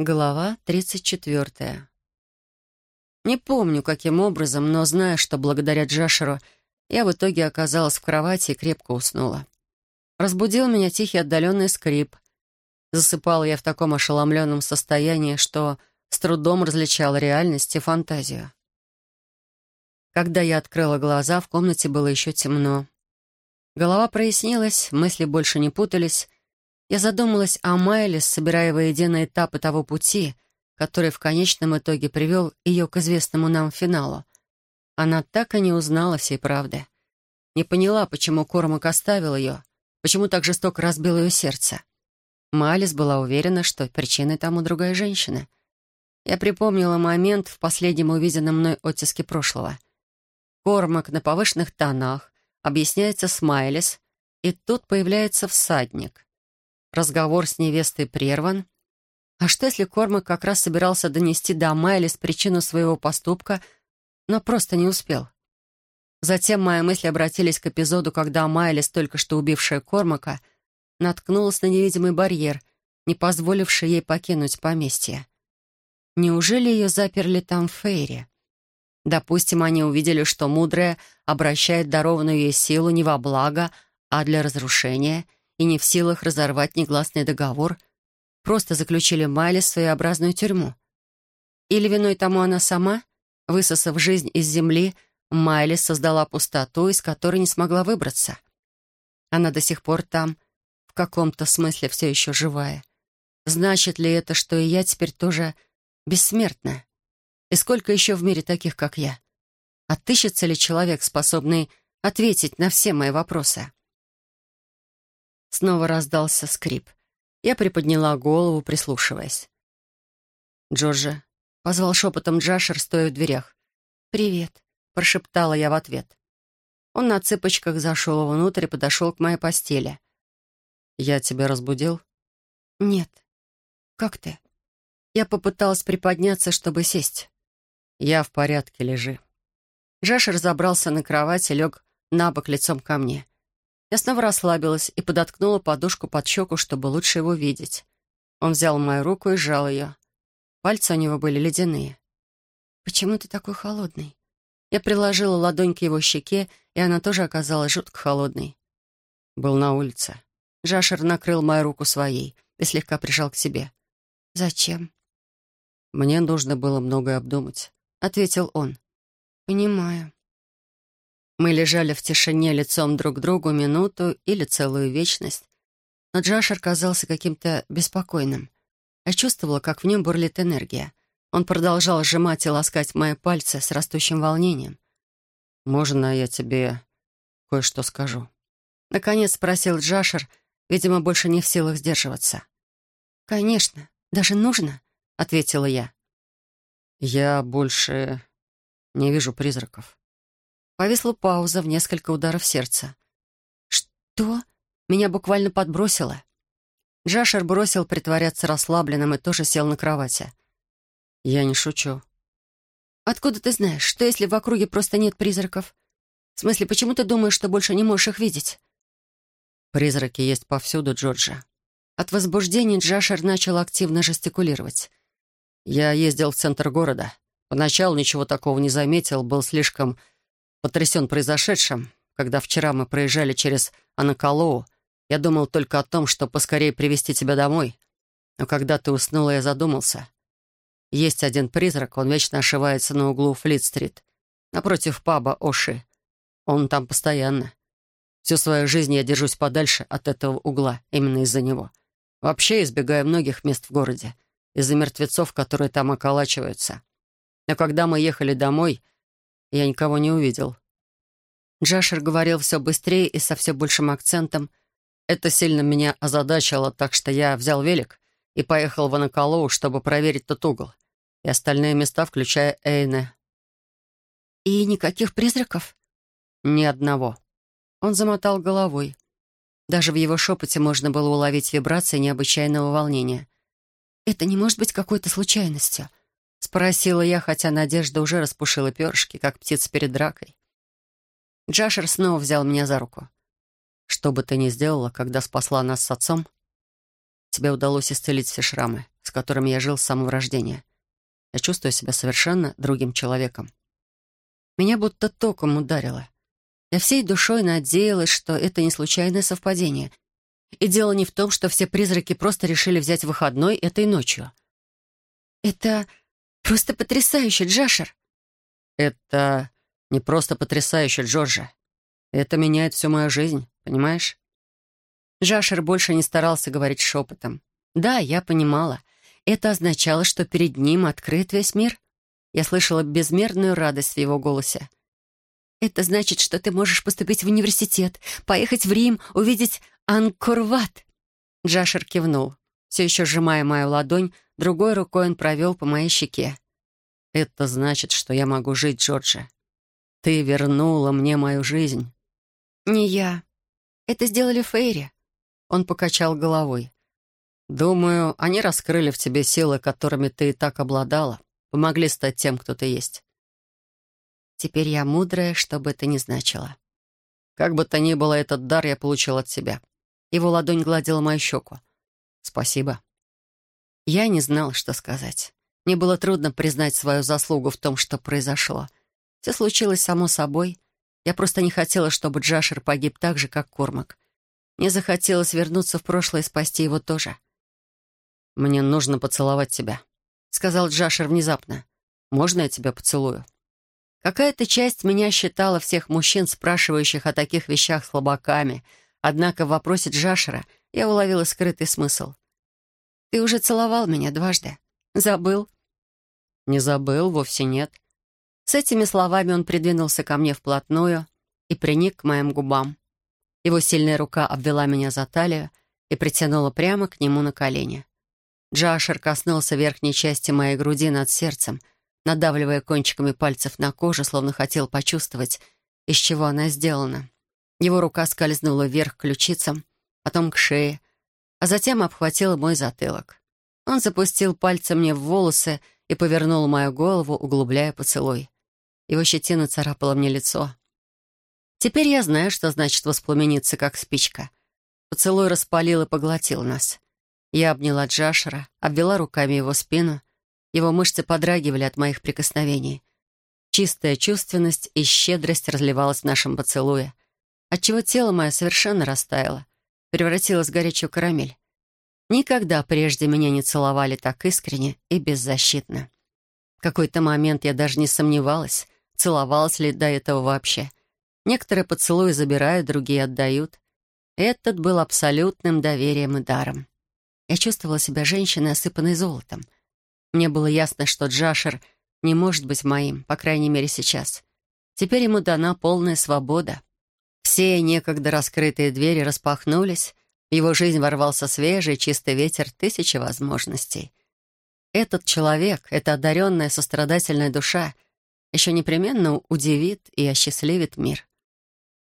Глава 34. Не помню, каким образом, но знаю, что благодаря Джашеру я в итоге оказалась в кровати и крепко уснула. Разбудил меня тихий отдаленный скрип. Засыпала я в таком ошеломленном состоянии, что с трудом различала реальность и фантазию. Когда я открыла глаза, в комнате было еще темно. Голова прояснилась, мысли больше не путались, я задумалась о Майле, собирая воедино этапы того пути, который в конечном итоге привел ее к известному нам финалу. Она так и не узнала всей правды. Не поняла, почему Кормак оставил ее, почему так жестоко разбил ее сердце. Майлис была уверена, что причиной тому другая женщина. Я припомнила момент в последнем увиденном мной оттиске прошлого. Кормак на повышенных тонах объясняется с Майлис, и тут появляется всадник. Разговор с невестой прерван. А что, если Кормак как раз собирался донести до Майлис причину своего поступка, но просто не успел? Затем мои мысли обратились к эпизоду, когда Майлис, только что убившая Кормака, наткнулась на невидимый барьер, не позволивший ей покинуть поместье. Неужели ее заперли там в Фейре? Допустим, они увидели, что мудрая обращает дарованную ей силу не во благо, а для разрушения — и не в силах разорвать негласный договор, просто заключили Майли в своеобразную тюрьму. Или виной тому она сама, высосав жизнь из земли, Майли создала пустоту, из которой не смогла выбраться. Она до сих пор там, в каком-то смысле все еще живая. Значит ли это, что и я теперь тоже бессмертна? И сколько еще в мире таких, как я? Отыщется ли человек, способный ответить на все мои вопросы? Снова раздался скрип. Я приподняла голову, прислушиваясь. «Джорджа», — позвал шепотом Джашер, стоя в дверях. «Привет», — прошептала я в ответ. Он на цыпочках зашел внутрь и подошел к моей постели. «Я тебя разбудил?» «Нет. Как ты?» Я попыталась приподняться, чтобы сесть. «Я в порядке, лежи». Джашер забрался на кровать и лег на бок лицом ко мне. Я снова расслабилась и подоткнула подушку под щеку, чтобы лучше его видеть. Он взял мою руку и сжал ее. Пальцы у него были ледяные. «Почему ты такой холодный?» Я приложила ладонь к его щеке, и она тоже оказалась жутко холодной. Был на улице. Жашер накрыл мою руку своей и слегка прижал к себе. «Зачем?» «Мне нужно было многое обдумать», — ответил он. «Понимаю». Мы лежали в тишине лицом друг к другу минуту или целую вечность. Но Джашер казался каким-то беспокойным. Я чувствовала, как в нем бурлит энергия. Он продолжал сжимать и ласкать мои пальцы с растущим волнением. «Можно я тебе кое-что скажу?» Наконец спросил Джашер, видимо, больше не в силах сдерживаться. «Конечно, даже нужно», — ответила я. «Я больше не вижу призраков», Повисла пауза в несколько ударов сердца. «Что?» Меня буквально подбросило. Джашер бросил притворяться расслабленным и тоже сел на кровати. «Я не шучу». «Откуда ты знаешь? Что, если в округе просто нет призраков? В смысле, почему ты думаешь, что больше не можешь их видеть?» «Призраки есть повсюду, Джорджа». От возбуждения Джашер начал активно жестикулировать. «Я ездил в центр города. Поначалу ничего такого не заметил, был слишком потрясен произошедшим. Когда вчера мы проезжали через Анакалоу, я думал только о том, что поскорее привести тебя домой. Но когда ты уснула, я задумался. Есть один призрак, он вечно ошивается на углу Флит-стрит, напротив паба Оши. Он там постоянно. Всю свою жизнь я держусь подальше от этого угла, именно из-за него. Вообще избегаю многих мест в городе, из-за мертвецов, которые там околачиваются. Но когда мы ехали домой, я никого не увидел. Джашер говорил все быстрее и со все большим акцентом. Это сильно меня озадачило, так что я взял велик и поехал в Анаколоу, чтобы проверить тот угол. И остальные места, включая Эйне. «И никаких призраков?» «Ни одного». Он замотал головой. Даже в его шепоте можно было уловить вибрации необычайного волнения. «Это не может быть какой-то случайностью. — спросила я, хотя Надежда уже распушила перышки, как птица перед дракой. Джашер снова взял меня за руку. «Что бы ты ни сделала, когда спасла нас с отцом, тебе удалось исцелить все шрамы, с которым я жил с самого рождения. Я чувствую себя совершенно другим человеком. Меня будто током ударило. Я всей душой надеялась, что это не случайное совпадение. И дело не в том, что все призраки просто решили взять выходной этой ночью. «Это просто потрясающе, Джашер!» «Это не просто потрясающе, Джорджа. Это меняет всю мою жизнь, понимаешь?» Джашер больше не старался говорить шепотом. «Да, я понимала. Это означало, что перед ним открыт весь мир. Я слышала безмерную радость в его голосе. «Это значит, что ты можешь поступить в университет, поехать в Рим, увидеть Анкорват». Джашер кивнул. Все еще сжимая мою ладонь, другой рукой он провел по моей щеке. «Это значит, что я могу жить, Джорджи. Ты вернула мне мою жизнь». «Не я. Это сделали Фейри». Он покачал головой. Думаю, они раскрыли в тебе силы, которыми ты и так обладала, помогли стать тем, кто ты есть. Теперь я мудрая, что бы это ни значило. Как бы то ни было, этот дар я получил от тебя. Его ладонь гладила мою щеку. Спасибо. Я не знал, что сказать. Мне было трудно признать свою заслугу в том, что произошло. Все случилось само собой. Я просто не хотела, чтобы Джашер погиб так же, как Кормак. Мне захотелось вернуться в прошлое и спасти его тоже. — «Мне нужно поцеловать тебя», — сказал Джашер внезапно. «Можно я тебя поцелую?» Какая-то часть меня считала всех мужчин, спрашивающих о таких вещах слабаками, однако в вопросе Джашера я уловила скрытый смысл. «Ты уже целовал меня дважды. Забыл?» «Не забыл, вовсе нет». С этими словами он придвинулся ко мне вплотную и приник к моим губам. Его сильная рука обвела меня за талию и притянула прямо к нему на колени. Джашер коснулся верхней части моей груди над сердцем, надавливая кончиками пальцев на кожу, словно хотел почувствовать, из чего она сделана. Его рука скользнула вверх к ключицам, потом к шее, а затем обхватила мой затылок. Он запустил пальцы мне в волосы и повернул мою голову, углубляя поцелуй. Его щетина царапала мне лицо. Теперь я знаю, что значит воспламениться, как спичка. Поцелуй распалил и поглотил нас. Я обняла Джашера, обвела руками его спину. Его мышцы подрагивали от моих прикосновений. Чистая чувственность и щедрость разливалась в нашем поцелуе, отчего тело мое совершенно растаяло, превратилось в горячую карамель. Никогда прежде меня не целовали так искренне и беззащитно. В какой-то момент я даже не сомневалась, целовалась ли до этого вообще. Некоторые поцелуи забирают, другие отдают. Этот был абсолютным доверием и даром. Я чувствовала себя женщиной, осыпанной золотом. Мне было ясно, что Джашер не может быть моим, по крайней мере, сейчас. Теперь ему дана полная свобода. Все некогда раскрытые двери распахнулись, в его жизнь ворвался свежий, чистый ветер тысячи возможностей. Этот человек, эта одаренная, сострадательная душа еще непременно удивит и осчастливит мир.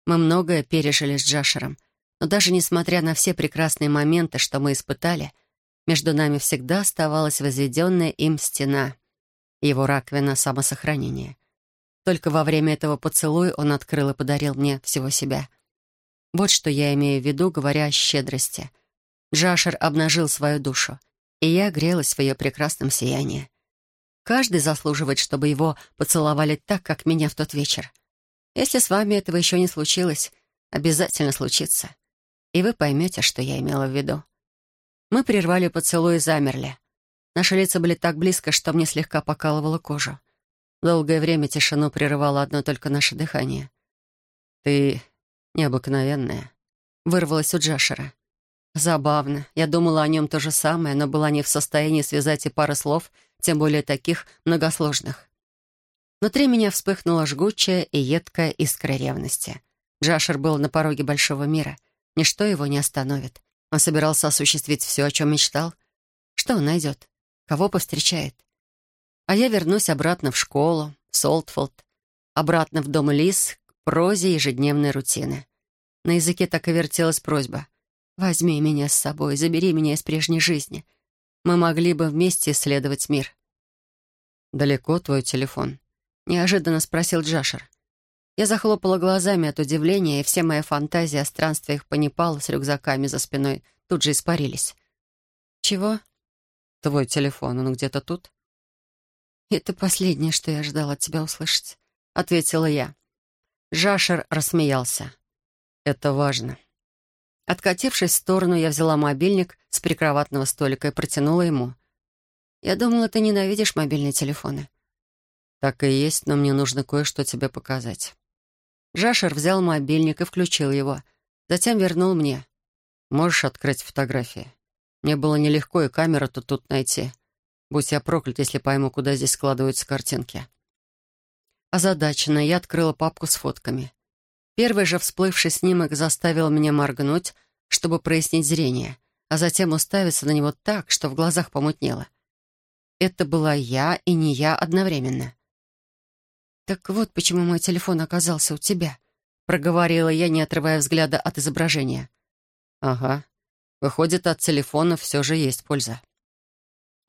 Мы многое пережили с Джашером — но даже несмотря на все прекрасные моменты, что мы испытали, между нами всегда оставалась возведенная им стена, его раковина самосохранения. Только во время этого поцелуя он открыл и подарил мне всего себя. Вот что я имею в виду, говоря о щедрости. Джашер обнажил свою душу, и я грелась в ее прекрасном сиянии. Каждый заслуживает, чтобы его поцеловали так, как меня в тот вечер. Если с вами этого еще не случилось, обязательно случится и вы поймете, что я имела в виду. Мы прервали поцелуй и замерли. Наши лица были так близко, что мне слегка покалывало кожу. Долгое время тишину прерывало одно только наше дыхание. «Ты необыкновенная», — вырвалась у Джашера. Забавно. Я думала о нем то же самое, но была не в состоянии связать и пары слов, тем более таких многосложных. Внутри меня вспыхнула жгучая и едкая искра ревности. Джашер был на пороге большого мира — Ничто его не остановит. Он собирался осуществить все, о чем мечтал. Что он найдет? Кого повстречает? А я вернусь обратно в школу, в Солтфолд, обратно в дом Лис, к прозе ежедневной рутины. На языке так и вертелась просьба. «Возьми меня с собой, забери меня из прежней жизни. Мы могли бы вместе исследовать мир». «Далеко твой телефон?» — неожиданно спросил Джашер. Я захлопала глазами от удивления, и все мои фантазии о странствиях по Непалу с рюкзаками за спиной тут же испарились. «Чего?» твой телефон, он где-то тут?» «Это последнее, что я ждала от тебя услышать», — ответила я. Жашер рассмеялся. «Это важно». Откатившись в сторону, я взяла мобильник с прикроватного столика и протянула ему. «Я думала, ты ненавидишь мобильные телефоны». «Так и есть, но мне нужно кое-что тебе показать». Жашер взял мобильник и включил его. Затем вернул мне. «Можешь открыть фотографии? Мне было нелегко и камеру-то тут найти. Будь я проклят, если пойму, куда здесь складываются картинки». Озадаченно я открыла папку с фотками. Первый же всплывший снимок заставил меня моргнуть, чтобы прояснить зрение, а затем уставиться на него так, что в глазах помутнело. Это была я и не я одновременно. «Так вот почему мой телефон оказался у тебя», — проговорила я, не отрывая взгляда от изображения. «Ага. Выходит, от телефона все же есть польза».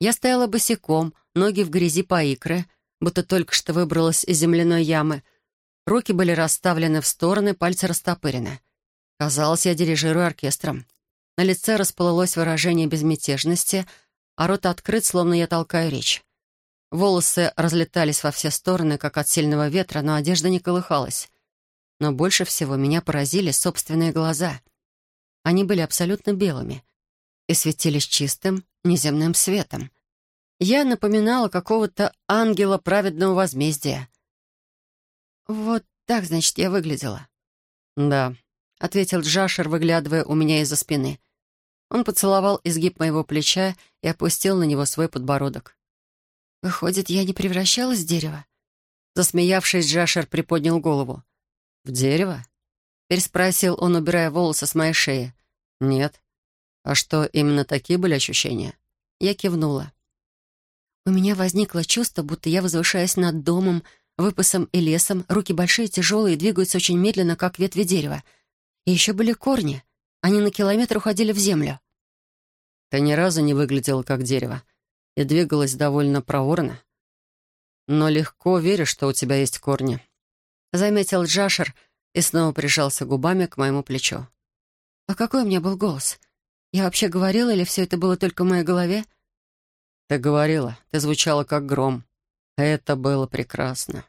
Я стояла босиком, ноги в грязи по икры, будто только что выбралась из земляной ямы. Руки были расставлены в стороны, пальцы растопырены. Казалось, я дирижирую оркестром. На лице расплылось выражение безмятежности, а рот открыт, словно я толкаю речь. Волосы разлетались во все стороны, как от сильного ветра, но одежда не колыхалась. Но больше всего меня поразили собственные глаза. Они были абсолютно белыми и светились чистым, неземным светом. Я напоминала какого-то ангела праведного возмездия. «Вот так, значит, я выглядела?» «Да», — ответил Джашер, выглядывая у меня из-за спины. Он поцеловал изгиб моего плеча и опустил на него свой подбородок. «Выходит, я не превращалась в дерево?» Засмеявшись, Джашер приподнял голову. «В дерево?» Переспросил он, убирая волосы с моей шеи. «Нет. А что, именно такие были ощущения?» Я кивнула. У меня возникло чувство, будто я возвышаюсь над домом, выпасом и лесом, руки большие, тяжелые, двигаются очень медленно, как ветви дерева. И еще были корни. Они на километр уходили в землю. «Ты ни разу не выглядела как дерево», и двигалась довольно проворно. «Но легко веришь, что у тебя есть корни», — заметил Джашер и снова прижался губами к моему плечу. «А какой у меня был голос? Я вообще говорила, или все это было только в моей голове?» «Ты говорила, ты звучала как гром. Это было прекрасно».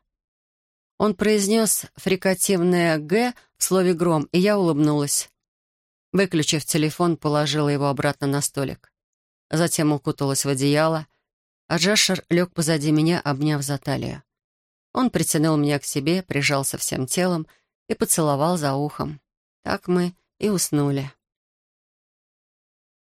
Он произнес фрикативное «г» в слове «гром», и я улыбнулась. Выключив телефон, положила его обратно на столик затем укуталась в одеяло, а Джашер лег позади меня, обняв за талию. Он притянул меня к себе, прижался всем телом и поцеловал за ухом. Так мы и уснули.